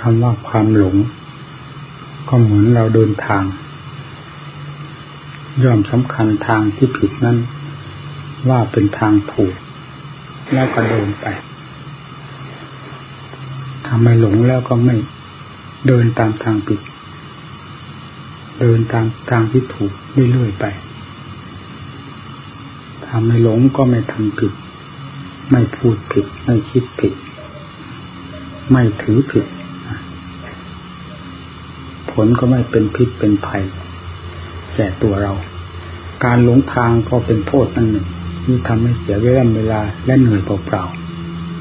คำว่าความหลง ก็เหมือนเราเดินทาง ย่อมสำคัญทางที่ผิดนั้น ว่าเป็นทางถูก แล้วก็เดินไปทำไมหลงแล้วก็ไม่เดินตามทางผิด เดินตามทางที่ถูกเรื่อยๆไปทำไม่หลงก็ไม่ทำผิด ไม่พูดผิด ไม่คิดผิด ไม่ถือผิด ผลก็ไม่เป็นพิษเป็นภัยแก่ตัวเรา การหลงทางก็เป็นโทษนั่นหนึ่งที่ทำให้เสียเวลาเวลาและเหนื่อยเปล่า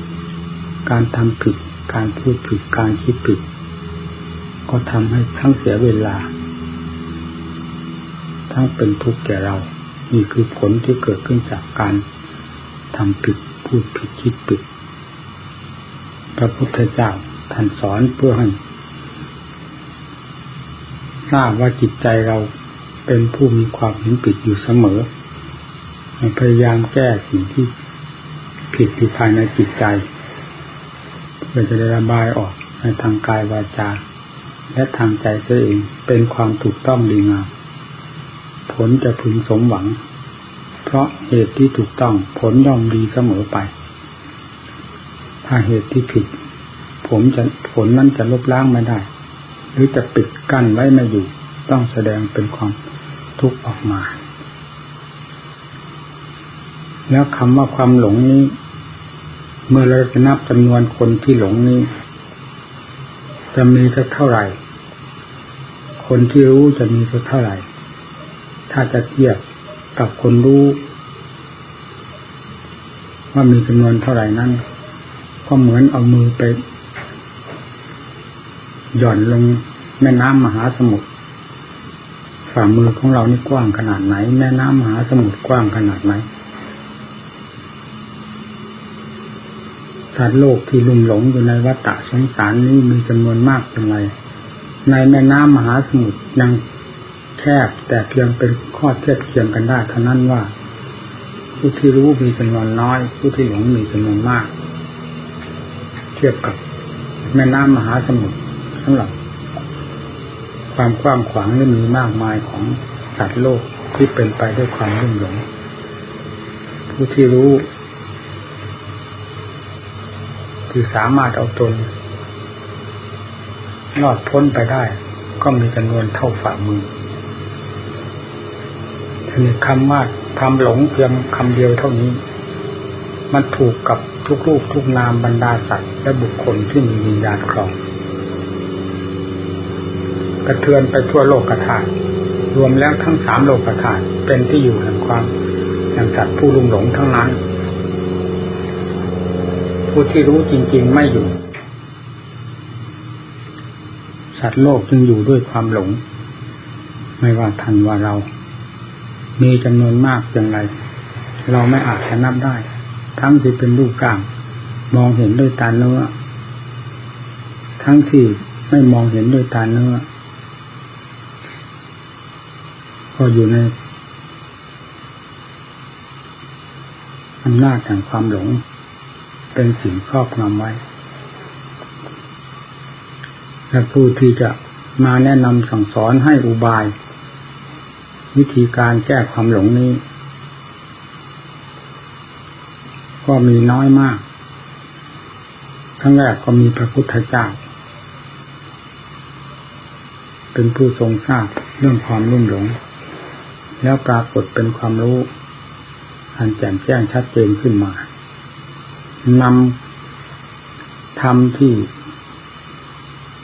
ๆการทำผิด การพูดผิด การคิดผิด ก็ทำให้ทั้งเสียเวลา ทั้งเป็นทุกข์แก่เรา นี่คือผลที่เกิดขึ้นจากการทำผิด พูดผิด คิดผิด พระพุทธเจ้าท่านสอนเพื่อให้ ทราบว่าจิตใจเราเป็นผู้มีความเห็นผิดอยู่เสมอ พยายามแก้สิ่งที่ผิดอยู่ภายในจิตใจเพื่อจะได้ระบายออกในทางกายวาจา และทางใจตัวเองเป็นความถูกต้องดีงามผลจะพึงสมหวัง เพราะเหตุที่ถูกต้องผลย่อมดีเสมอไป ถ้าเหตุที่ผิด ผมจะผลนั้นจะลบล้างไม่ได้ หรือจะปิดกั้นไว้ไม่อยู่ ต้องแสดงเป็นความทุกข์ออกมา แล้วคำว่าความหลงนี้ เมื่อเราจะนับจำนวนคนที่หลงนี้ จะมีสักเท่าไหร่ คนที่รู้จะมีสักเท่าไหร่ ถ้าจะเทียบกับคนรู้ว่ามีจำนวนเท่าไหร่นั้น ก็เหมือนเอามือไป หย่อนลงแม่น้ำมหาสมุทรฝ่ามือของเรานี่กว้างขนาดไหน แม่น้ำมหาสมุทรกว้างขนาดไหนสัตว์โลกที่ลุ่มหลงอยู่ในวัฏฏะสงสารนี้มีจำนวนมากเป็นไร ในแม่น้ำมหาสมุทรยังแคบแต่เพียงเป็นข้อเทียบเทียงกันได้เท่านั้นว่า ผู้ที่รู้มีจำนวนน้อย ผู้ที่หลงมีจำนวนมาก เทียบกับแม่น้ำมหาสมุทร สำหรับ ความกว้างขวางนี่มีมากมายของสัตว์โลกที่เป็นไปด้วยความรุ่มหลงผู้ที่รู้ คือสามารถเอาตนรอดพ้นไปได้ ก็มีจำนวนเท่าฝ่ามือทีนี้คำว่าทำหลงเพียงคำเดียวเท่านี้ มันถูกกับทุกรูปทุกนามบรรดาสัตว์และบุคคลที่มีวิญญาณครอง กระเทือนไปทั่วโลกกระถางรวมแล้วทั้งสามโลกกระถางเป็นที่อยู่แห่งความแห่งสัตว์ผู้ลุ่มหลงทั้งนั้น ผู้ที่รู้จริง ๆไม่อยู่ สัตว์โลกจึงอยู่ด้วยความหลง ไม่ว่าทันว่าเรา มีจำนวนมากอย่างไร เราไม่อาจจะนับได้ ทั้งที่เป็นรูปกลางมองเห็นด้วยตาเนื้อทั้งที่ไม่มองเห็นด้วยตาเนื้อ ก็อยู่ในอำนาจแห่งความหลง เป็นสิ่งครอบงำไว้และผู้ที่จะมาแนะนำสั่งสอนให้อุบาย วิธีการแก้ความหลงนี้ ก็มีน้อยมากทั้งแรกก็มีพระพุทธเจ้า เป็นผู้ทรงทราบเรื่องความรุ่มหลง แล้วปรากฏเป็นความรู้ อันแจ่มแจ้งชัดเจนขึ้นมานำธรรมที่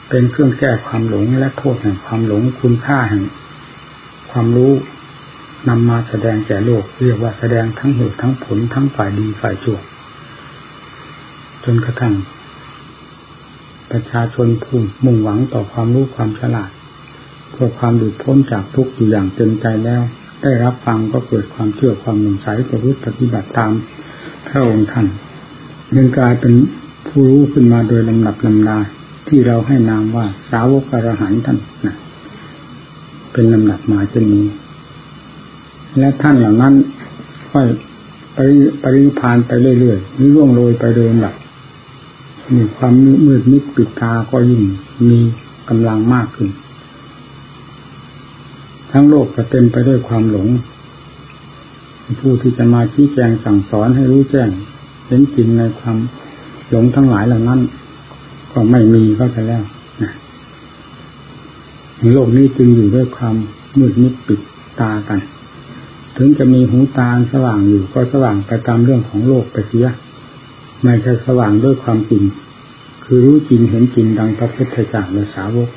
เป็นเครื่องแก้ความหลงและโทษแห่งความหลงคุณค่าแห่ง ความรู้นำมาแสดงแก่โลก เรียกว่าแสดงทั้งเหตุทั้งผลทั้งฝ่ายดีฝ่ายชั่วจนกระทั่งประชาชนผู้มุ่งหวังต่อความรู้ความฉลาดเพื่อความหลุดพ้นจากทุกข์อยู่อย่างเต็มใจแล้ว ได้รับฟังก็เกิดความเชื่อความหนุนใสประพฤติปฏิบัติตามพระองค์ท่านยังกลายเป็นผู้รู้ขึ้นมาโดยลำดับลำดาที่เราให้นามว่าสาวกอรหันท่านนะเป็นลำดับมาเช่นนี้ และท่านเหล่านั้นค่อยไปปริพานไปเรื่อยๆหรือร่วงโรยไปโดยลำดับมีความมืดมิดปิดตาก็ยิ่งมีกำลังมากขึ้น ทั้งโลกจะเต็มไปด้วยความหลง ผู้ที่จะมาชี้แจงสั่งสอนให้รู้แจ้งเห็นจริงในความหลงทั้งหลายเหล่านั้น ก็ไม่มีก็จะแล้วโลกนี้จึงอยู่ด้วยความมืดมิดปิดตากัน ถึงจะมีหูตาสว่างอยู่ก็สว่างไปตามเรื่องของโลกไปเสียไม่ใช่สว่างด้วยความจริง คือรู้จริงเห็นจริงดังพระพุทธเจ้าและสาวก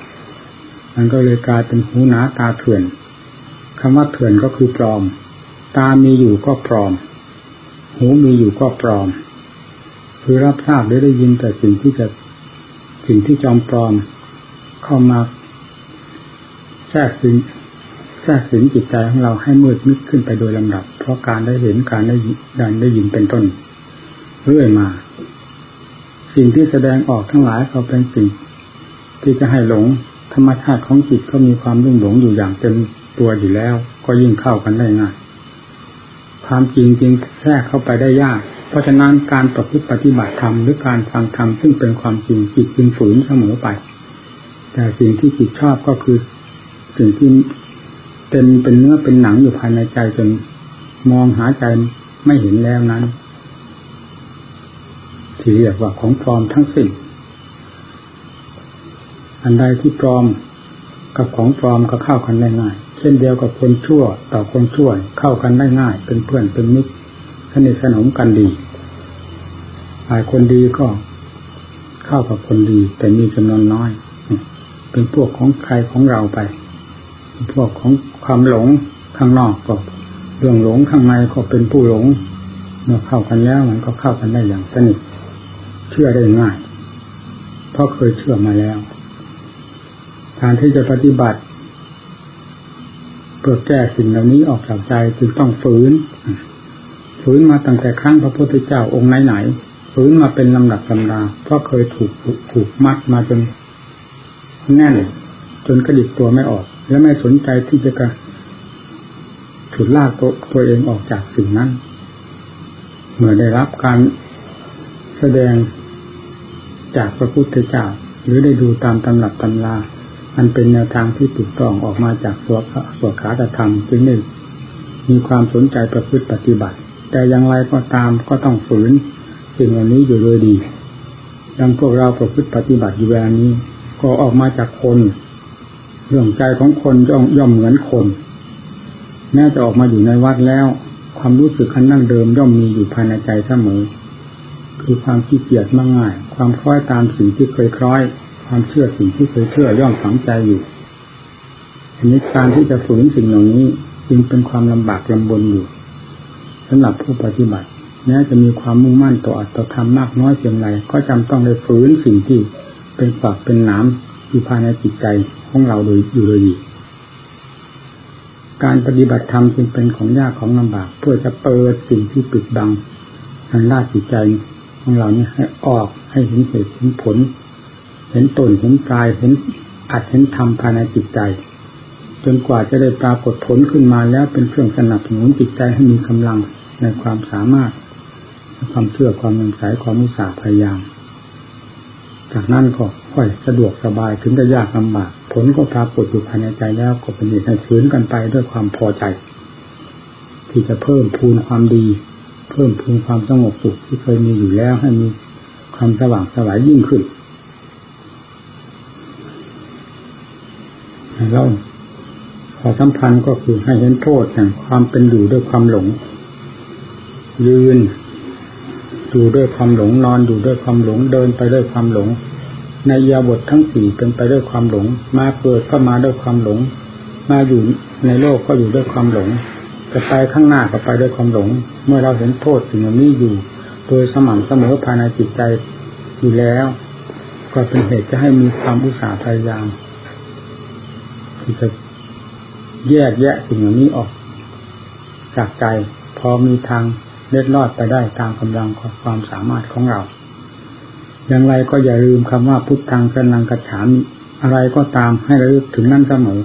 มันก็เลยกลายเป็นหูหนาตาเถื่อน คำว่าเถื่อนก็คือปลอม ตามีอยู่ก็ปลอม หูมีอยู่ก็ปลอม คือรับทราบได้ได้ยินแต่สิ่งที่จะสิ่งที่จอมปลอม เข้ามาแทรกซึงแทรกสิงจิตใจของเราให้มืดมิดขึ้นไปโดยลำดับ เพราะการได้เห็นการได้ยินได้ยินเป็นต้นเรื่อยมา สิ่งที่แสดงออกทั้งหลายก็เป็นสิ่ง ที่จะให้หลงธรรมชาติของจิตก็มีความรุ่งหลงอยู่อย่างเต็ม ตัวอยู่แล้ว ก็ยิ่งเข้ากันได้ง่ายความจริงจริงแทรกเข้าไปได้ยาก เพราะฉะนั้นการประพฤติปฏิบัติธรรมหรือการฟังธรรมซึ่งเป็นความจริงจิตจึงฝืนเสมอไป แต่สิ่งที่จิตชอบก็คือ สิ่งที่เต็มเป็นเนื้อเป็นหนังอยู่ภายในใจจนมองหาใจไม่เห็นแล้วนั้นที่เรียกว่าของปลอมทั้งสิ้นอันใดที่ปลอมกับของปลอมก็เข้ากันได้ง่าย เช่นเดียวกับคนชั่วต่อคนชั่วเข้ากันได้ง่าย เป็นเพื่อนเป็นมิตรสนิทสนมกันดีฝ่ายคนดีก็เข้ากับคนดี แต่มีจำนวนน้อย เป็นพวกของใครของเราไป พวกของความหลงข้างนอกก็เรื่องหลงข้างในก็เป็นผู้หลงเมื่อเข้ากันแล้วมันก็เข้ากันได้อย่างสนิทเชื่อได้ง่าย เพราะเคยเชื่อมาแล้วการที่จะปฏิบัติ เพื่อแก้สิ่งเหล่านี้ออกจากใจจึงต้องฝืน ฝืนมาตั้งแต่ครั้งพระพุทธเจ้าองค์ไหนๆฝืนมาเป็นลำดับลำดาเพราะเคยถูกถูกมัดมาจนแน่น จนกระดิกตัวไม่ออก และไม่สนใจที่จะกระฉุดลากตัวตัวเองออกจากสิ่งนั้น เมื่อได้รับการแสดงจากพระพุทธเจ้าหรือได้ดูตามตำหนักตำรา อันเป็นแนวทางที่ถูกต้องออกมาจากสวดสวดขาธรรมจึงได้มีความสนใจประพฤติปฏิบัติ แต่อย่างไรก็ตามก็ต้องฝืนสิ่งเหล่านี้อยู่โดยดีดังพวกเราประพฤติปฏิบัติอยู่แบบนี้ ก็ออกมาจากคนเรื่องใจของคนย่อมย่อมเหมือนคนแม้จะออกมาอยู่ในวัดแล้ว ความรู้สึกขั้นนั่งเดิมย่อมมีอยู่ภายในใจเสมอ คือความขี้เกียจมากง่าย ความคล้อยตามสิ่งที่เคยคล้อย ความเชื่อสิ่งที่เคยเชื่อย่อมฝังใจอยู่อันนี้การที่จะฝืนสิ่งเหล่านี้จึงเป็นความลำบากลำบนอยู่สำหรับผู้ปฏิบัติแม้จะมีความมุ่งมั่นต่ออัตธรรมมากน้อยเพียงไรก็จำต้องได้ฝืนสิ่งที่เป็นปากเป็นน้ำอยู่ภายในจิตใจของเราโดยอยู่โดยดีการปฏิบัติธรรมจึงเป็นของยากของลำบาก เพื่อจะเปิดสิ่งที่ปิดบังทางด้านจิตใจของเรานี่ให้ออกให้เห็นเหตุเห็นผล เห็นตนเห็นกายเห็นอัดเห็นธรรมภายในจิตใจ จนกว่าจะได้ปรากฏผลขึ้นมาแล้วเป็นเครื่องสนับสนุนจิตใจให้มีกำลังในความสามารถความเชื่อความมั่นใจความมุสาพยายาม จากนั้นก็ค่อยสะดวกสบายถึงจะยากลำบากผลก็ปรากฏอยู่ภายในใจแล้วก็เป็นเหตุให้ฝืนกันไปด้วยความพอใจ ที่จะเพิ่มพูนความดี เพิ่มพูนความสงบสุขที่เคยมีอยู่แล้วให้มีความสว่างสวายยิ่งขึ้น เราขอสำคัญก็คือให้เห็นโทษแห่งความเป็นอยู่ด้วยความหลง ยืนอยู่ด้วยความหลงนอนอยู่ด้วยความหลงเดินไปด้วยความหลง ในยาบททั้งสี่เป็นไปด้วยความหลง มาเกิดก็มาด้วยความหลง มาอยู่ในโลกก็อยู่ด้วยความหลงจะไปข้างหน้าก็ไปด้วยความหลง เมื่อเราเห็นโทษสิ่งนี้อยู่ โดยสม่ำเสมอภายในจิตใจอยู่แล้ว ก็เป็นเหตุจะให้มีความอุตสาห์พยายาม ที่จะแยกแยะสิ่งเหล่านี้ออก จากใจพอมีทางเล็ดลอดไปได้ตามกำลังของความสามารถของเรา อย่างไรก็อย่าลืมคำว่าพุทธังสนังกระฉามอะไรก็ตามให้ระลึกถึงนั่นเสมอ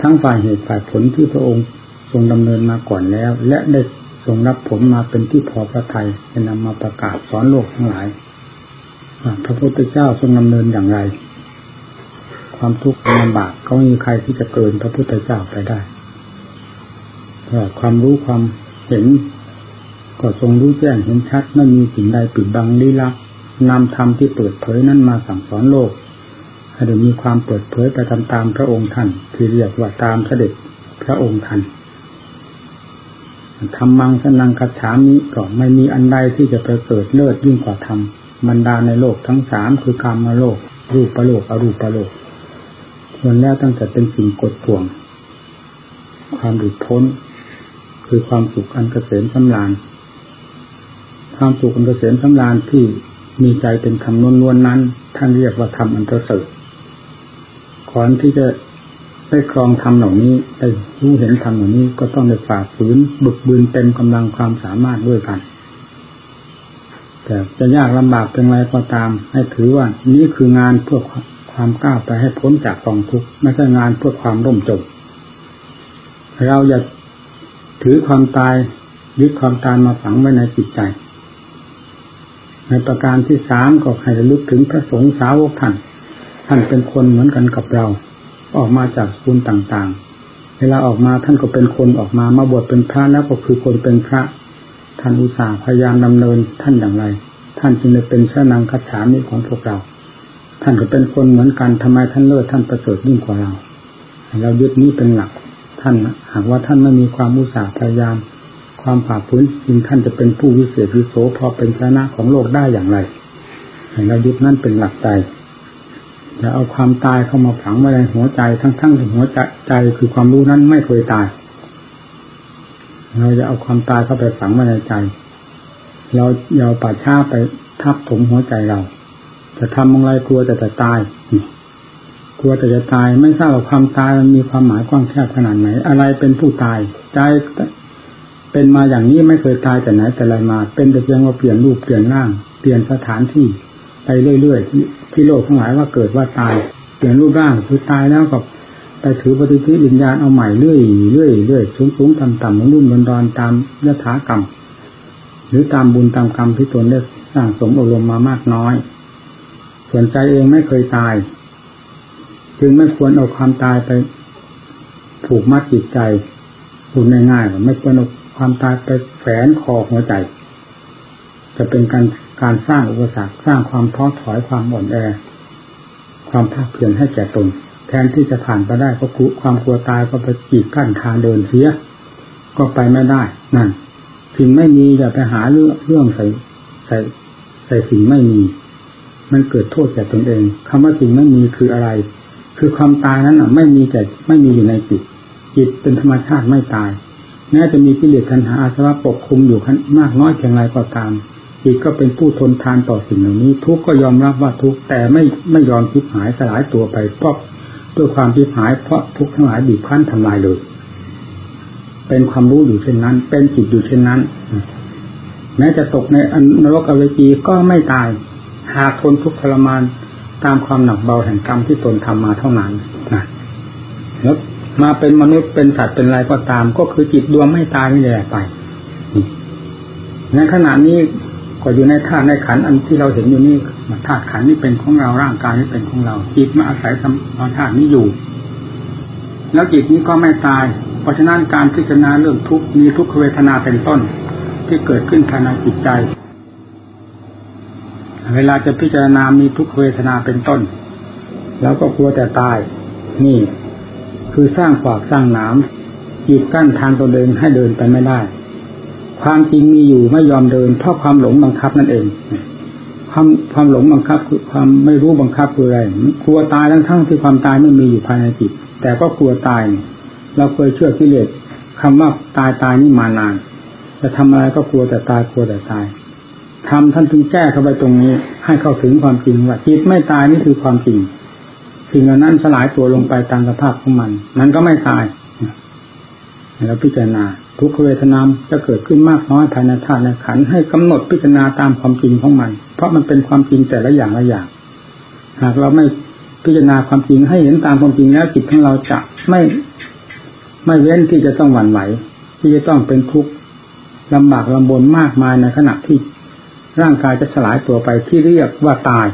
ทั้งฝ่ายเหตุฝ่ายผลที่พระองค์ทรงดำเนินมาก่อนแล้ว และได้ทรงรับผลมาเป็นที่พอพระทัยจะนำมาประกาศสอนโลกทั้งหลายพระพุทธเจ้าทรงดำเนินอย่างไร ความทุกข์ลำบากก็ไม่มีใครที่จะเกินพระพุทธเจ้าไปได้ความรู้ความเห็นก็ทรงรู้แจ้งเห็นชัดไม่มีสิ่งใดปิดบังลี้ลับนำธรรมที่เปิดเผยนั้นมาสั่งสอนโลกให้ได้มีความเปิดเผยไปตามตามพระองค์ท่านที่เรียกว่าตามเสด็จพระองค์ท่านธรรมังสนังคัจฉามิก็ไม่มีอันใดที่จะไปเกิดเลิศยิ่งกว่าธรรมบรรดาในโลกทั้งสามคือกรรมโลก รูปประโลกอรูปประโลก ส่วนแล้วตั้งแต่เป็นสิ่งกดท่วง ความหลุดพ้น คือความสุขอันเกษมสำราญความสุขอันเกษมสำราญที่มีใจเป็นธรรมล้วนๆนั้น ท่านเรียกว่าธรรมอันประเสริฐก่อนที่จะได้ครองธรรมเหล่านี้ได้รู้เห็นธรรมเหล่านี้ก็ต้องได้ฝ่าฝืนบึกบืนเต็มกำลังความสามารถด้วยกันแต่จะยากลำบากเป็นไรก็ตาม ให้ถือว่า นี้คืองานเพื่อ ความก้าวไปให้พ้นจากกองทุกข์ไม่ใช่งานเพื่อความร่มจมเราอย่าถือความตายยึดความตายมาฝังไว้ในจิตใจ ในประการที่สามก็ให้ระลึกถึงพระสงฆ์สาวกท่านท่านเป็นคนเหมือนกันกับเรา ออกมาจากสกุลต่างๆ เวลาออกมาท่านก็เป็นคนออกมามาบวชเป็นพระแล้วก็คือคนเป็นพระ ท่านอุตส่าห์พยายามดำเนินท่านอย่างไร ท่านจึงได้เป็นชนังคัจฉามิของพวกเรา ท่านก็เป็นคนเหมือนกันทำไมท่านเลิศท่านประเสริฐยิ่งกว่าเรา เรายึดนี้เป็นหลักท่านหากว่าท่านไม่มีความอุสาพยายาม ความผ่าพื้นจริงท่านจะเป็นผู้วิเศษวิโสพอเป็นชนะของโลกได้อย่างไรเรายึดนั่นเป็นหลักใจอย่าเอาความตายเข้ามาฝังไว้ในหัวใจทั้งๆที่หัวใจใจคือความรู้นั้นไม่เคยตาย เราจะเอาความตายเข้าไปฝังไว้ในใจ เราเอาป่าช้าไปทับถมหัวใจเรา จะทำอะไรกลัวแต่จะตายกลัวแต่จะตายไม่ทราบว่าความตายมันมีความหมายกว้างแคบขนาดไหน อะไรเป็นผู้ตายใจเป็นมาอย่างนี้ไม่เคยตายแต่ไหนแต่ไรมา เป็นแต่เพียงว่าเปลี่ยนรูปเปลี่ยนร่าง เปลี่ยนสถานที่ไปเรื่อยๆที่โลกทั้งหลายว่าเกิดว่าตาย เปลี่ยนรูปร่างคือตายแล้วก็ไปถือปฏิทินวิญญาณเอาใหม่เรื่อยเรื่อยเรื่อยสูงสูงต่ำต่ำรุ่มดอนตามยถากรรม หรือตามบุญตามกรรมที่ตนได้สร้างสมอารมณ์มามากน้อย ส่วนใจเองไม่เคยตาย จึงไม่ควรเอาความตายไป ผูกมัดจิตใจพูดง่ายๆไม่ควรเอาความตายไปแฝงคอหัวใจ จะเป็นการการสร้างอุปสรรคสร้างความท้อถอยความอ่อนแอ ความภาคเพียรให้แก่ตนแทนที่จะผ่านไปได้ก็กลัวความกลัวตายก็ไปจีบกั้นทางเดินเสีย ก็ไปไม่ได้ นั่นสิ่งไม่มีอย่าไปหาเรื่องเรื่องใส่ใส่ใส่สิ่งไม่มี มันเกิดโทษแก่ตนเองคำว่าสิ่งไม่มีคืออะไร คือความตายนั้นอะไม่มีแต่ไม่มีอยู่ในจิต จิตเป็นธรรมชาติไม่ตายแม้จะมีกิเลสทันหาอาสวะปกคลุมอยู่มากน้อยเพียงไรก็ตามจิตก็เป็นผู้ทนทานต่อสิ่งเหล่านี้ ทุกก็ยอมรับว่าทุกแต่ไม่ไม่ยอมคิดหายสลายตัวไปเพราะด้วยความคิดหายเพราะทุกทั้งหลายบีบคั้นทำลายเลย เป็นความรู้อยู่เช่นนั้น เป็นจิตอยู่เช่นนั้นแม้จะตกในนรกอเวจีก็ไม่ตาย หากทนทุกข์ทรมานตามความหนักเบาแห่งกรรมที่ตนทำมาเท่านั้นนะแล้วมาเป็นมนุษย์เป็นสัตว์เป็นอะไรก็ตาม ก็คือจิตดวงไม่ตายนี่แหละไปในขณะนี้ก็อยู่ในธาตุในขันอันที่เราเห็นอยู่นี่ธาตุขันนี้เป็นของเราร่างกายนี้เป็นของเราจิตมาอาศัยธรรมธาตุนี้อยู่ แล้วจิตนี้ก็ไม่ตาย เพราะฉะนั้นการพิจารณาเรื่องทุกข์มีทุกขเวทนาเป็นต้น ที่เกิดขึ้นภายในจิตใจ เวลาจะพิจารณามีทุกเวทนาเป็นต้น แล้วก็กลัวแต่ตาย นี่ คือสร้างขวากสร้างหนามจีดกั้นทางตัวเองให้เดินไปไม่ได้ ความจริงมีอยู่ไม่ยอมเดินเพราะความหลงบังคับนั่นเอง ความความหลงบังคับคือความไม่รู้บังคับคืออะไรกลัวตายทั้งทั้งที่ความตายไม่มีอยู่ภายในจิต แต่ก็กลัวตาย เราเคยเชื่อกิเลสคำว่าตายตายนี่มานาน จะทำอะไรก็กลัวแต่ตายกลัวแต่ตาย ทำท่านจึงแก้เข้าไปตรงนี้ ให้เข้าถึงความจริงว่าจิตไม่ตายนี่คือความจริงสิ่งเหล่านั้นสลายตัวลงไปตามสภาพของมัน มันก็ไม่ตายแล้วพิจารณา ทุกเวทนามจะเกิดขึ้นมากน้อยภายในธาตุในขันให้กำหนดพิจารณาตามความจริงของมัน เพราะมันเป็นความจริงแต่ละอย่างละอย่าง หากเราไม่พิจารณาความจริงให้เห็นตามความจริงแล้วจิตของเราจะไม่ไม่เว้นที่จะต้องหวั่นไหว ที่จะต้องเป็นทุกข์ลำบากลำบนมากมายในขณะที่ ร่างกายจะสลายตัวไปที่เรียกว่าตาย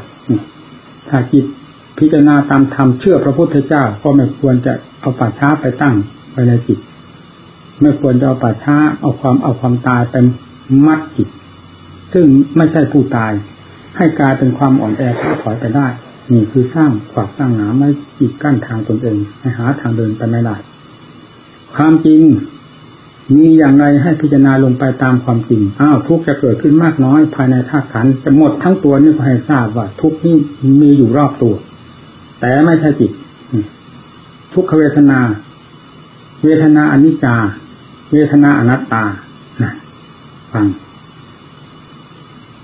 ถ้าจิตพิจารณาตามธรรมเชื่อพระพุทธเจ้าก็ไม่ควรจะเอาป่าช้าไปตั้งไปในจิต ไม่ควรจะเอาป่าช้าเอาความเอาความตายเป็นมัดจิต ซึ่งไม่ใช่ผู้ตาย ให้กลายเป็นความอ่อนแอท้าถอยไปได้ นี่คือสร้างขวากสร้างหนาไม่จิตกั้นทางตนเองให้หาทางเดินไปไม่ได้ความจริง มีอย่างไรให้พิจารณาลงไปตามความจริง อ้าวทุกจะเกิดขึ้นมากน้อยภายในธาตุขันจะหมดทั้งตัวนี่ก็ให้ทราบว่า ทุกนี่มีอยู่รอบตัว แต่ไม่ใช่จิต ทุกขเวทนา เวทนาอนิจจา เวทนาอนัตตาฟัง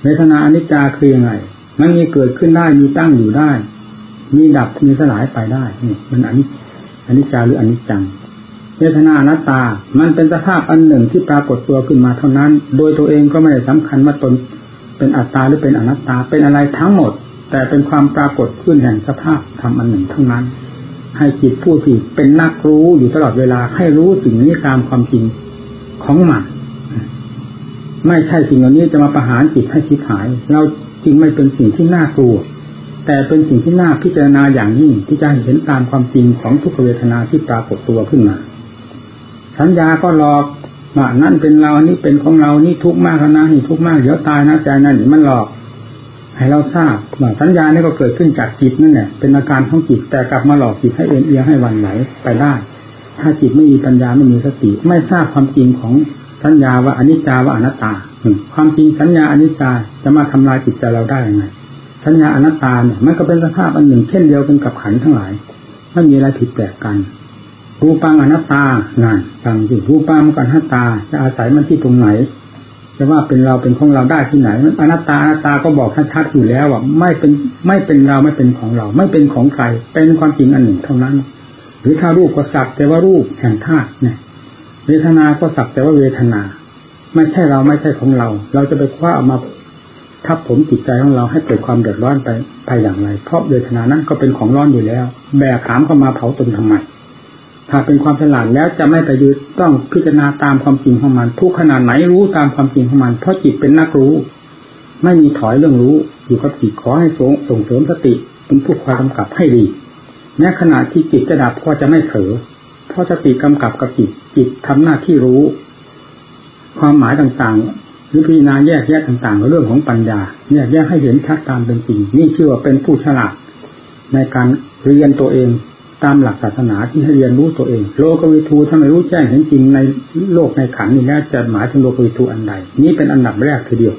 เวทนาอนิจจาคือยังไง มันมีเกิดขึ้นได้มีตั้งอยู่ได้ มีดับมีสลายไปได้นี่มันอนิจอนิจจาหรืออนิจจัง เวทนาอนัตตา มันเป็นสภาพอันหนึ่งที่ปรากฏตัวขึ้นมาเท่านั้น โดยตัวเองก็ไม่ได้สำคัญว่าตนเป็นอัตตาหรือเป็นอนัตตา เป็นอะไรทั้งหมด แต่เป็นความปรากฏขึ้นแห่งสภาพธรรมอันหนึ่งเท่านั้น ให้จิตผู้ที่เป็นนักรู้อยู่ตลอดเวลาให้รู้สิ่งนี้ตามความจริงของมันไม่ใช่สิ่งเหล่านี้จะมาประหารจิตให้ชิบหาย เราจึงไม่เป็นสิ่งที่น่ากลัว แต่เป็นสิ่งที่น่าพิจารณาอย่างยิ่งที่จะเห็นตามความจริงของทุกเวทนาที่ปรากฏตัวขึ้นมา สัญญาก็หลอกว่านั่นเป็นเรานี่เป็นของเรานี่ทุกข์มากนะนี่ทุกข์มากเดี๋ยวตายนะใจนั่นมันหลอก ให้เราทราบว่าสัญญานี่ก็เกิดขึ้นจากจิตนั่นแหละเป็นอาการของจิตแต่กลับมาหลอกจิตให้เอ็นเอียงให้วันไหวไปได้ถ้าจิตไม่มีปัญญาไม่มีสติ ไม่ทราบความจริงของสัญญาว่าอนิจจาว่าอนัตตาความจริงสัญญาอนิจจาจะมาทำลายจิตใจเราได้ยังไงสัญญาอนัตตาเนี่ยมันก็เป็นสภาพอันหนึ่งเช่นเดียวกันกับขันทั้งหลายไม่มีอะไรผิดแปลกกัน รูปังอนัตตานั่นฟังสิรูปังกับอนัตตา จะอาศัยมันที่ตรงไหน จะว่าเป็นเราเป็นของเราได้ที่ไหนมันอนัตตาอนัตตาก็บอกชัดๆอยู่แล้วว่าไม่เป็นไม่เป็นเราไม่เป็นของเรา ไม่เป็นของใคร เป็นความจริงอันหนึ่งเท่านั้น หรือถ้ารูปก็สักแต่ว่ารูปแห่งธาตุเนี่ย เวทนา ก็สักแต่ว่าเวทนา ไม่ใช่เราไม่ใช่ของเรา เราจะไปคว้าเอามาทับผมจิตใจของเราให้เกิดความเดือดร้อนไปไปอย่างไร เพราะเวทนานั้นก็เป็นของร้อนอยู่แล้ว แบกขามเข้ามาเผาตนทำไม ถ้าเป็นความฉลาดแล้วจะไม่ไปยึดต้องพิจารณาตามความจริงของมัน ทุกขนาดไหนรู้ตามความจริงของมัน เพราะจิตเป็นนักรู้ ไม่มีถอยเรื่องรู้ อยู่กับจิตขอให้ส่งส่งเสริมสติเป็นผู้คอยกำกับให้ดีแม้ขณะที่จิตจะดับก็จะไม่เผลอเพราะสติกำกับกับจิตจิตทำหน้าที่รู้ ความหมายต่างๆหรือพิจารณาแยกแยะต่างๆเรื่องของปัญญาแยกแยะให้เห็นชัดตามเป็นจริง นี่ชื่อว่าเป็นผู้ฉลาดในการเรียนตัวเอง ตามหลักศาสนาที่ให้เรียนรู้ตัวเอง โลกวิทูถ้าไม่รู้แจ้งเห็นจริงในโลกในขันนี้แล้วจะหมายถึงโลกวิทูอันใด นี้เป็นอันดับแรกทีเดียว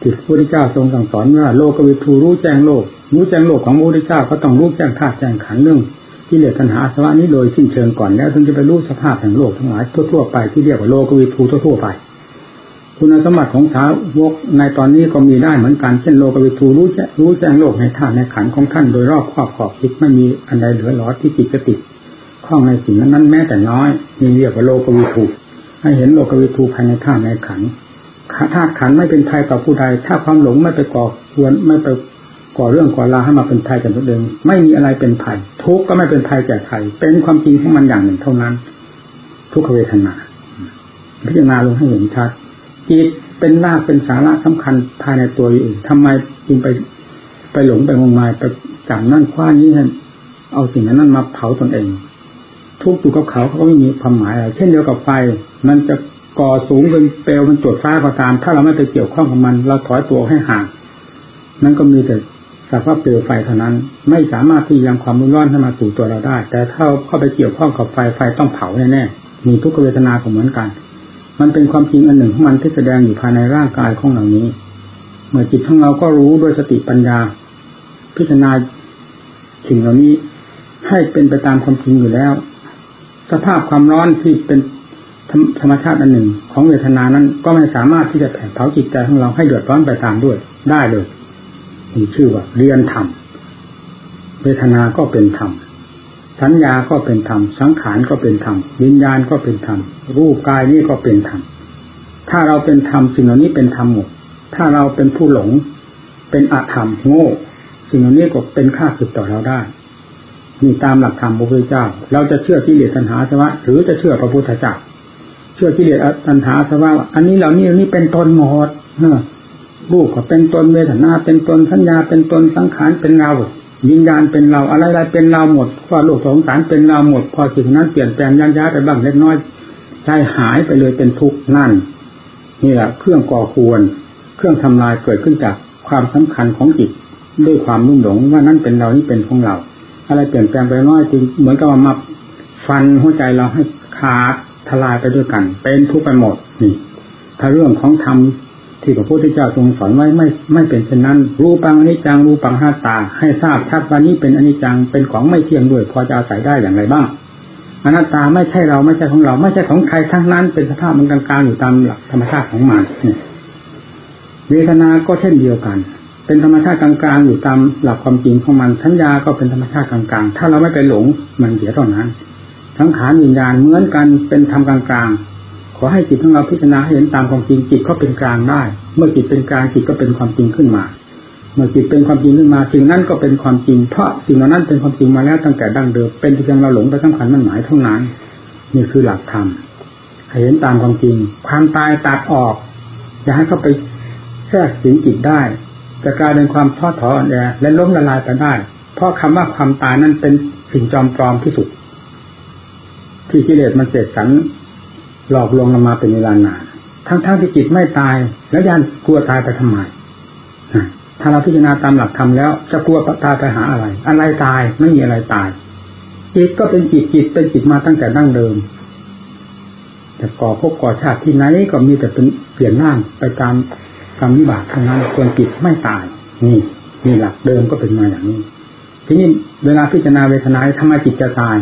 ที่พระพุทธเจ้าทรงสั่งสอนว่าโลกวิทูรู้แจ้งโลก รู้แจ้งโลกของพระพุทธเจ้าก็ต้องรู้แจ้งธาตุแจ้งขันเรื่องที่เหลือตัณหาสวะนี้โดยสิ้นเชิงก่อนแล้วถึงจะไปรู้สภาพแห่งโลกทั้งหลายทั่วๆไปที่เรียกว่าโลกวิทูทั่วๆไป คุณสมบัติของสาวกในตอนนี้ก็มีได้เหมือนกัน เช่นโลกวิทูรู้แจ้รู้แจ้งโลกในธาตุในขันของท่านโดยรอบครอบขอบคิดไม่มีอันใดเหลือหลอที่จิตจะติดข้องในสิ่งนั้นแม้แต่น้อยนี่เรียกว่าโลกวิทูให้เห็นโลกวิทูภายในธาตุในขันธาตุขันไม่เป็นภัยต่อผู้ใด ถ้าความหลงไม่ไปก่อควรไม่ไปก่อเรื่องก่อราให้มาเป็นภัยแก่ตัวเองไม่มีอะไรเป็นภัยทุกก็ไม่เป็นภัยแก่ใครเป็นความจริงของมันอย่างหนึ่งเท่านั้น ทุกขเวทนาพิจารณาลงให้เห็นชัด จิตเป็นรากเป็นสาระสำคัญภายในตัวอยู่ทำไมจึงไปไปหลงไปงมงายไปจับนั่นคว้านี้ให้เอาสิ่งนั้นมาเผาตนเอง ทุกตัวกับเขาเขาก็ไม่มีความหมายอะไรเช่นเดียวกับไฟ มันจะก่อสูงเป็นเปลวมันจดฟ้าก็ตาม ถ้าเราไม่ไปเกี่ยวข้องกับมัน เราถอยตัวให้ห่างนั่นก็มีแต่สักว่าเปลวไฟเท่านั้น ไม่สามารถที่ยังความร้อนให้มาสู่ตัวเราได้ แต่ถ้าเข้าไปเกี่ยวข้องกับไฟไฟต้องเผาแน่ๆมีทุกเวทนาก็เหมือนกัน มันเป็นความจริงอันหนึ่งของมันที่แสดงอยู่ภายในร่างกายของเหล่านี้ เมื่อจิตของเราก็รู้ด้วยสติปัญญา พิจารณาสิ่งเหล่านี้ให้เป็นไปตามความจริงอยู่แล้ว สภาพความร้อนที่เป็นธรรมชาติอันหนึ่ง ของเวทนานั้น ก็ไม่สามารถที่จะแผดเผาจิตใจของเราให้เดือดร้อนไปตามด้วย ได้เลยมีชื่อว่าเรียนธรรมเวทนาก็เป็นธรรม สัญญาก็เป็นธรรม สังขารก็เป็นธรรมวิญญาณก็เป็นธรรม รูปกายนี่ก็เป็นธรรม ถ้าเราเป็นธรรมสิ่งเหล่านี้เป็นธรรมหมด ถ้าเราเป็นผู้หลง เป็นอธรรมโง่ สิ่งเหล่านี้ก็เป็นค่าสึกต่อเราได้นี่ตามหลักธรรมพระพุทธเจ้า เราจะเชื่อกิเลสตัณหาสวะหรือจะเชื่อพระพุทธเจ้า เชื่อกิเลสตัณหาสวะอันนี้เหล่านี้นี่เป็นตนหมดรูปก็เป็นตนเวทนาเป็นตนสัญญาเป็นตนสังขารเป็นเรา วิญญาณเป็นเราอะไรๆเป็นเราหมดพอโลกสงสารเป็นเราหมด พอสิ่งนั้นเปลี่ยนแปลงยันย้ายไปบ้างเล็กน้อยใจหายไปเลยเป็นทุกข์นั่นนี่แหละเครื่องก่อควร เครื่องทำลายเกิดขึ้นจากความสำคัญของจิตด้วยความรุ่มหลงว่านั่นเป็นเรานี่เป็นของเรา อะไรเปลี่ยนแปลงไปน้อยจึงเหมือนกับมาฟันหัวใจเราให้ขาดทลายไปด้วยกัน เป็นทุกข์ไปหมดนี่ ถ้าเรื่องของธรรม ที่พระพุทธเจ้าทรงสอนไว้ไม่ไม่เป็นเช่นนั้น รู้ปังอนิจจังรู้ปังห้าตา ให้ทราบชัดว่านี้เป็นอนิจจังเป็นของไม่เที่ยงด้วย พอจะอาศัยได้อย่างไรบ้างอนัตตาไม่ใช่เราไม่ใช่ของเรา ไม่ใช่ของใครทั้งนั้น เป็นสภาพมันกลางๆอยู่ตามหลักธรรมชาติของมันเวทนา ก็เช่นเดียวกัน เป็นธรรมชาติกลางๆอยู่ตามหลักความจริงของมันสัญญาก็เป็นธรรมชาติกลางๆ ถ้าเราไม่ไปหลงมันเสียเท่านั้นทั้งขานวิญญาณเหมือนกันเป็นธรรมกลางๆ ขอให้จิตของเราพิจารณาให้เห็นตามความจริงจิตก็เป็นกลางได้ เมื่อจิตเป็นกลางจิตก็เป็นความจริงขึ้นมา เมื่อจิตเป็นความจริงขึ้นมาสิ่งนั้นก็เป็นความจริงเพราะสิ่งเหล่านั้นเป็นความจริงมาแล้วตั้งแต่ดั้งเดิมเป็นเพียงเราหลงไปสำคัญมันหมายเท่านั้นนี่คือหลักธรรมให้เห็นตามความจริง ความตายตัดออกอย่าให้เข้าไปแทรกสิงจิตได้จะกลายเป็นความท้อถอนแอและล้มละลายไปได้ เพราะคำว่าความตายนั้นเป็นสิ่งจอมปลอมที่สุด ที่กิเลสมันเสกสรร หลอกลวงเรามาเป็นเวลานานทั้งๆทที่จิตไม่ตาย แล้วยันกลัวตายไปทำไมถ้าเราพิจารณาตามหลักธรรมแล้ว จะกลัวตายไปหาอะไร อะไรตายไม่มีอะไรตาย จิตก็เป็นจิตจิตเป็นจิตมาตั้งแต่ดั้งเดิม แต่ก่อพบก่อชาติที่ไหนก็มีแต่เป็นเปลี่ยนร่างไปตามกรรมวิบากทั้งนั้นส่วนจิตไม่ตาย นี่นี่หลักเดิมก็เป็นมาอย่างนี้ ทีนี้เวลาพิจารณาเวทนาทำไมจิตจะตาย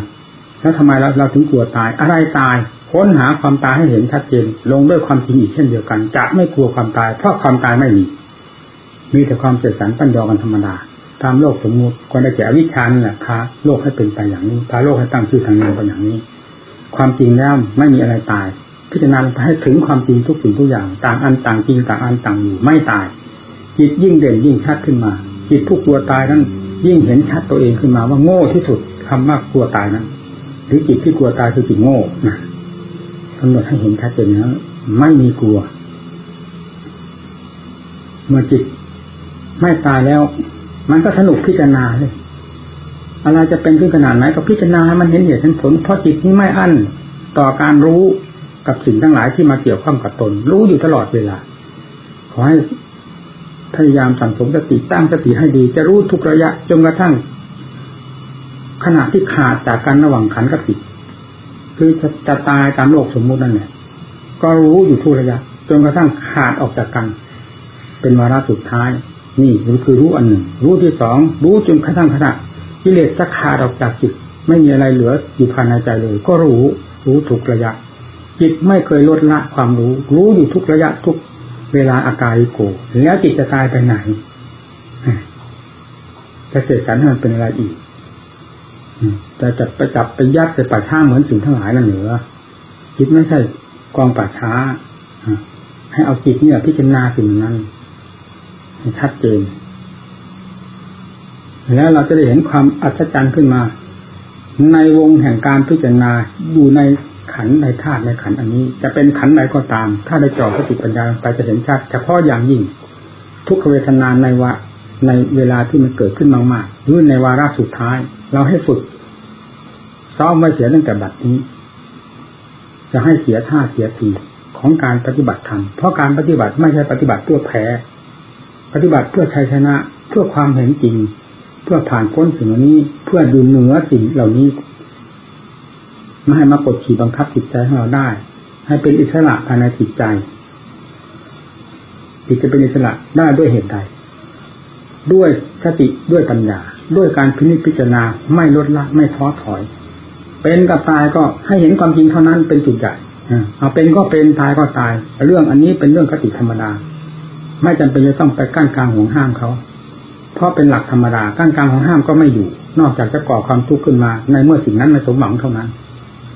แล้วทำไมเราเราถึงกลัวตาย อะไรตาย ค้นหาความตายให้เห็นชัดเจนลงด้วยความจริงอีกเช่นเดียวกัน จะไม่กลัวความตาย เพราะความตายไม่มี มีแต่ความเสดสรรปั้นยอกันธรรมดาตามโลกสมมุติก็ได้แก่วิชานี่แหละพาโลกให้เป็นไปอย่างนี้พาโลกให้ตั้งชื่อทางนามไปอย่างนี้ ความจริงแล้วไม่มีอะไรตาย พิจารณาให้ถึงความจริงทุกสิ่งทุกอย่าง ต่างอันต่างจริงต่างอันต่างอยู่ไม่ตาย จิตยิ่งเด่นยิ่งชัดขึ้นมา จิตผู้กลัวตายนั้นยิ่งเห็นชัดตัวเองขึ้นมาว่าโง่ที่สุดคำว่ากลัวตายนั้นหรือจิตที่กลัวตายคือจิตโง่นะ กำหนดให้เห็นชัดเจนนะไม่มีกลัว เมื่อจิตไม่ตายแล้ว มันก็สนุกพิจารณาเลยอะไรจะเป็นขึ้นขนาดไหนก็พิจารณาให้มันเห็นเหตุเห็นผลเพราะจิตนี้ไม่อั้นต่อการรู้กับสิ่งทั้งหลายที่มาเกี่ยวข้องกับตน รู้อยู่ตลอดเวลา ขอให้พยายามสั่งสมสติตั้งสติให้ดี จะรู้ทุกระยะจนกระทั่งขณะที่ขาดจากกันระหว่างขันกับจิต คือจะจะตายตามโลกสมมุตินั่นแหละก็รู้อยู่ทุกระยะจนกระทั่งขาดออกจากกัน เป็นวาระสุดท้าย นี่คือรู้อันหนึ่งรู้ที่สองรู้จนกระทั่งขณะกิเลสสักขาดออกจากจิต ไม่มีอะไรเหลืออยู่ภายในใจเลย ก็รู้รู้ทุกระยะ จิตไม่เคยลดละความรู้ รู้อยู่ทุกระยะทุกเวลาอาการโกแล้วจิตจะตายไปไหนจะเสกสรรให้มันเป็นอะไรอีก แต่จะไปจับไปยัดไปป่าช้าเหมือนสิ่งทั้งหลายนั่นเหนือจิตไม่ใช่กองป่าช้าให้เอาจิตเนี่ยพิจารณาสิ่งนั้นให้ชัดเจนแล้วเราจะได้เห็นความอัศจรรย์ขึ้นมา ในวงแห่งการพิจารณาอยู่ในขันในธาตุในขันอันนี้ จะเป็นขันใดก็ตาม ถ้าได้จ่อสติปัญญาไปจะเห็นชัดเฉพาะอย่างยิ่ง ทุกขเวทนาในวะในเวลาที่มันเกิดขึ้นมากๆหรือในวาระสุดท้ายเราให้ฝึกซ้อมไว้เสียตั้งแต่บัดนี้ จะให้เสียท่าเสียทีของการปฏิบัติธรรมเพราะการปฏิบัติไม่ใช่ปฏิบัติเพื่อแพ้ปฏิบัติเพื่อชัยชนะ เพื่อความเห็นจริง เพื่อผ่านพ้นสิ่งเหล่านี้ เพื่อดูเหนือสิ่งเหล่านี้ไม่ให้มากดขี่บังคับจิตใจของเราได้ ให้เป็นอิสระภายในจิตใจจิตจะเป็นอิสระได้ด้วยเหตุใด ด้วยสติด้วยปัญญา ด้วยการพินิจพิจารณาไม่ลดละไม่ท้อถอย เป็นกับตายก็ให้เห็นความจริงเท่านั้นเป็นจุดใหญ่เอาเป็นก็เป็นตายก็ตาย เรื่องอันนี้เป็นเรื่องคติธรรมดา ไม่จำเป็นจะต้องไปกั้นกลางห่วงห้ามเขา เพราะเป็นหลักธรรมดากั้นกลางห่วงห้ามก็ไม่อยู่ นอกจากจะก่อความทุกข์ขึ้นมา ในเมื่อสิ่งนั้นไม่สมหวังเท่านั้น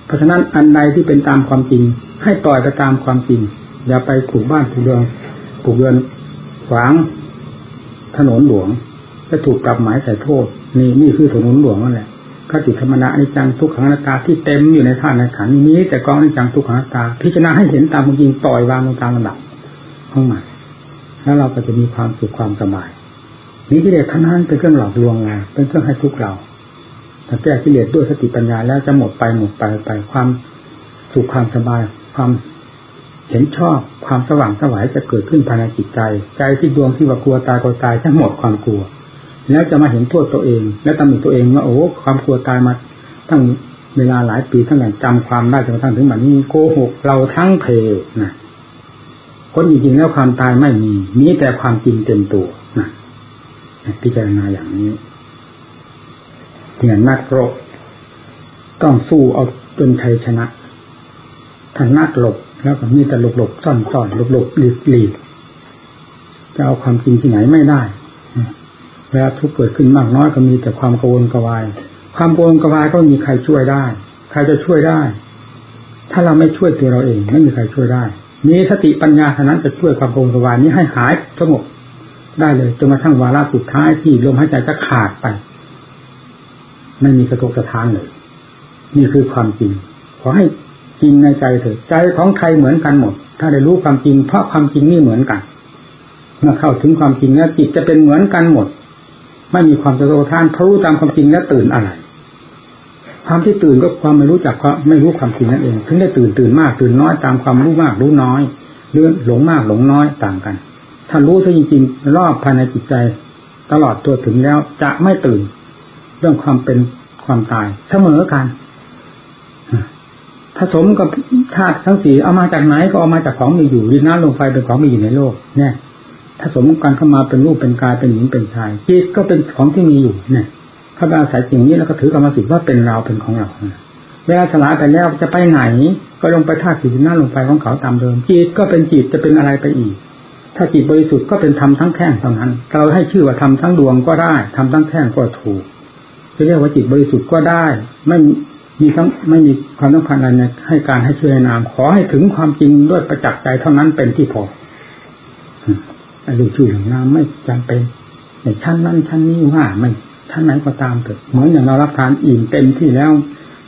เพราะฉะนั้นอันใดที่เป็นตามความจริง ให้ปล่อยไปตามความจริง อย่าไปปลูกบ้านปลูกเรือนปลูกเรือนขวางถนนหลวง จะถูกปรับหมายใส่โทษ นี่นี่คือถนนหลวงนั่นแหละคติธรรมนาอนิจจังทุกขังนาตาที่เต็มอยู่ในธาตุในขันนี้ แต่กองอนิจจังทุกขังนาตา พิจารณาให้เห็นตามจริงปล่อยวางลงตามระดับของมันแล้วเราก็จะมีความสุขความสบายนี้กิเลสท่านั้นเป็นเครื่องหลอกลวงไงเป็นเครื่องให้ทุกข์เราถ้าแก้กิเลสด้วยสติปัญญาแล้วจะหมดไปหมดไปไปความสุขความสบาย ความเห็นชอบความสว่างสวายจะเกิดขึ้นภายในจิตใจ ใจที่ดวงที่ว่ากลัวตายก็ตายจะหมดความกลัว แล้วจะมาเห็นโทษตัวเอง และตำหนิตัวเองว่าโอ้ความกลัวตายมาตั้งเวลาหลายปีทั้งแต่จำความได้จนกระทั่งถึงแบัดนี้โกหกเราทั้งเพนะคนจริงๆแล้วความตายไม่มีมีแต่ความจริงเต็มตัวนะพิจารณาอย่างนี้เนี่ยนักรบต้องสู้เอาจนชัยชนะถ้านักหลบแล้วก็มีแต่หลบหลบซ่อนซ่อนหลบหลบหลีกหลีกจะเอาความจริงที่ไหนไม่ได้ เวลาทุกข์เกิดขึ้นมากน้อยก็มีแต่ความกังวลกวาย ความกังวลกวายก็มีใครช่วยได้ ใครจะช่วยได้ ถ้าเราไม่ช่วยตัวเราเองไม่มีใครช่วยได้ มีสติปัญญาเท่านั้นจะช่วยความกังวลกวายนี้ให้หายสงบได้เลยจนกระทั่งวาระสุดท้ายที่ลมหายใจจะขาดไป ไม่มีกระทบกระทานเลย นี่คือความจริง ขอให้จริงในใจเถิดใจของใครเหมือนกันหมด ถ้าได้รู้ความจริง เพราะความจริงนี่เหมือนกันเมื่อเข้าถึงความจริงแล้วจิตจะเป็นเหมือนกันหมด ไม่มีความสะทกท่านเพราะรู้ตามความจริงแล้วตื่นอะไร ความที่ตื่นก็ความไม่รู้จักความไม่รู้ความจริงนั่นเองถึงได้ตื่นตื่นมากตื่นน้อยตามความรู้มากรู้น้อยเรื่องหลงมากหลงน้อยต่างกัน ถ้ารู้ซะจริงๆรอบภายในจิตใจ ตลอดตัวถึงแล้วจะไม่ตื่น เรื่องความเป็นความตายเสมอกันผสมกับธาตุทั้งสี่เอามาจากไหนก็เอามาจากของมีอยู่ดินน้ำลมไฟเป็นของมีอยู่ในโลก เนี่ย ผสมกันเข้ามาเป็นรูปเป็นกายเป็นหญิงเป็นชายจิตก็เป็นของที่มีอยู่เนี่ยถ้าอาศัยสิ่งนี้แล้วก็ถือกรรมสิทธิ์ว่าเป็นเราเป็นของเราเวลาสลายไปแล้วจะไปไหน ก็ลงไปธาตุสี่ดินน้ำลมไฟของเขาตามเดิมจิตก็เป็นจิตจะเป็นอะไรไปอีก ถ้าจิตบริสุทธิ์ก็เป็นธรรมทั้งแท่งเท่านั้น เราให้ชื่อว่าธรรมทั้งดวงก็ได้ธรรมทั้งแท่งก็ถูกจะเรียกว่าจิตบริสุทธิ์ก็ได้ ไม่มีทั้งไม่มีความต้องการอะไรให้การให้ช่วยนาม ขอให้ถึงความจริงด้วยประจักษ์ใจเท่านั้นเป็นที่พอ ไอ้ดูชื่อของนามไม่จำเป็นในชั้นนั้นชั้นนี้ว่าไม่ชั้นไหนก็ตามเถอะเหมือนอย่างเรารับทานอิ่มเต็มที่แล้ว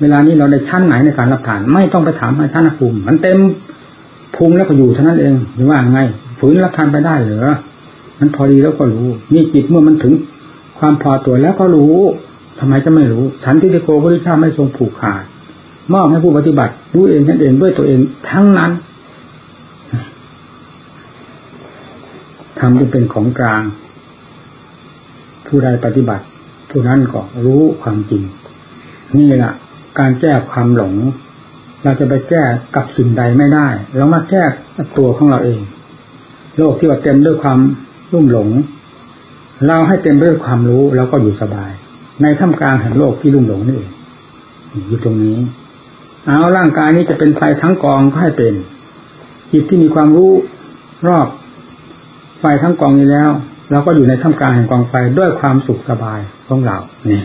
เวลานี้เราได้ชั้นไหนในการรับทาน ไม่ต้องไปถามให้ท่านภูมิมันเต็มภูมิแล้วก็อยู่เท่านั้นเองหรือว่าไงฝืนรับทานไปได้เหรอมันพอดีแล้วก็รู้นี่จิตเมื่อมันถึง ความพอตัวแล้วก็รู้ทำไมจะไม่รู้ฉันที่โกพระพุทธเจ้าไม่ทรงผูกขาดมอบให้ผู้ปฏิบัติรู้เองนั่นเองด้วยตัวเองทั้งนั้น ทำที่เป็นของกลาง ผู้ใดปฏิบัติ ผู้นั้นก็รู้ความจริง นี่แหละการแก้ความหลง เราจะไปแก้กับสิ่งใดไม่ได้ เรามาแก้ตัวของเราเอง โลกที่ว่าเต็มด้วยความรุ่มหลง เราให้เต็มด้วยความรู้เราก็อยู่สบาย ในท่ามกลางแห่งโลกที่ลุ่มหลงนี่เองอยู่ตรงนี้ เอาร่างกายนี้จะเป็นไฟทั้งกองก็ให้เป็นจิตที่มีความรู้รอบ ไฟทั้งกองนี้แล้วเราก็อยู่ในท่ามกลางแห่งกองไฟด้วยความสุขสบายของเราเนี่ย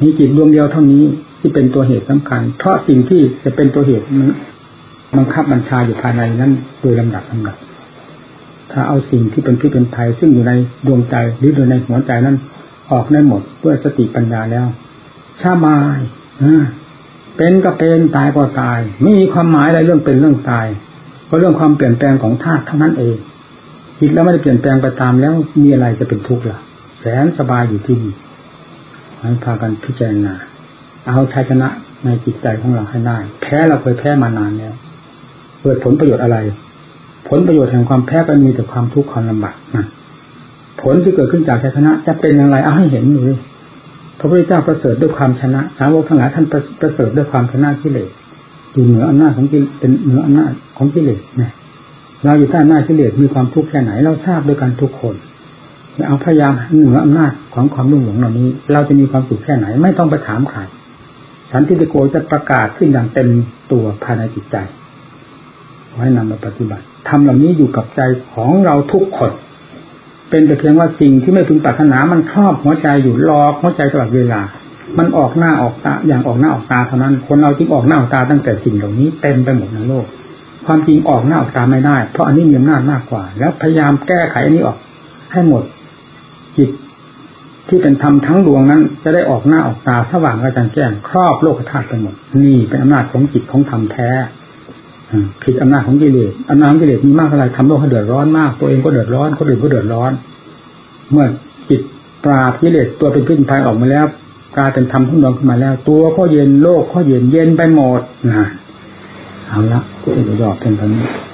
มีจิตดวงเดียวเท่านี้ที่เป็นตัวเหตุสำคัญ เพราะสิ่งที่จะเป็นตัวเหตุมันบังคับบัญชาอยู่ภายในนั้นโดยลำดับลำดับ ถ้าเอาสิ่งที่เป็นพิษเป็นภัยซึ่งอยู่ในดวงใจหรืออยู่ในหัวใจนั้น ออกได้หมดด้วยสติปัญญาแล้วสบายเป็นก็เป็นตายก็ตาย ไม่มีความหมายอะไรเรื่องเป็นเรื่องตายก็เรื่องความเปลี่ยนแปลงของธาตุเท่านั้นเอง คิดแล้วไม่ได้เปลี่ยนแปลงไปตามแล้วมีอะไรจะเป็นทุกข์ล่ะแสนสบายอยู่ที่นี่ให้พากันพิจารณาเอาชัยชนะในจิตใจของเราให้ได้ แพ้เราเคยแพ้มานานแล้วเกิดผลประโยชน์อะไร ผลประโยชน์แห่งความแพ้ก็มีแต่ความทุกข์ความลำบากนะผลที่เกิดขึ้นจากชัยชนะ จะเป็นอย่างไรเอาให้เห็นเลยพระพุทธเจ้าประเสริฐด้วยความชนะสาวกทั้งหลายท่านประเสริฐด้วยความชนะกิเลสอยู่เหนืออำนาจของกิเลสเป็นเหนืออำนาจของกิเลสเนี่ย เราอยู่ใต้อำนาจกิเลสมีความทุกข์แค่ไหน เราทราบด้วยกันทุกคนเอาพยายามเหนืออำนาจของความรุ่งหลงเหล่านี้ เราจะมีความสุขแค่ไหน ไม่ต้องไปถามใครสันติโกจะประกาศขึ้นอย่างเต็มตัวภายในจิตใจให้นำมาปฏิบัติทำเหล่านี้อยู่กับใจของเราทุกคนเป็นแต่เพียงว่าสิ่งที่ไม่พึงปรารถนามันครอบหัวใจอยู่หลอกหัวใจตลอดเวลา มันออกหน้าออกตาอย่างออกหน้าออกตาเท่านั้น คนเราจึงออกหน้าออกตาตั้งแต่สิ่งเหล่านี้เต็มไปหมดในโลก ความจริงออกหน้าออกตาไม่ได้ เพราะอันนี้มีอำนาจมากกว่า แล้วพยายามแก้ไขอันนี้ออก ให้หมดจิตที่เป็นธรรมทั้งดวงนั้น จะได้ออกหน้าออกตาสว่างกระจ่างแจ้งครอบโลกธาตุไปหมดนี่เป็นอำนาจของจิตของธรรมแท้ผิดอำนาจของกิเลสอำนาจของกิเลสมีมากเท่าไรทำโลกให้เดือดร้อนมาก ตัวเองก็เดือดร้อนคนอื่นก็เดือดร้อน เมื่อจิตปราบกิเลสตัวเป็นพื้นภายออกมาแล้วกลายเป็นธรรมทั้งดวงขึ้นมาแล้ว ตัวก็เย็นโลกก็เย็นเย็นไปหมดนะ 然后呀，这个叫变分。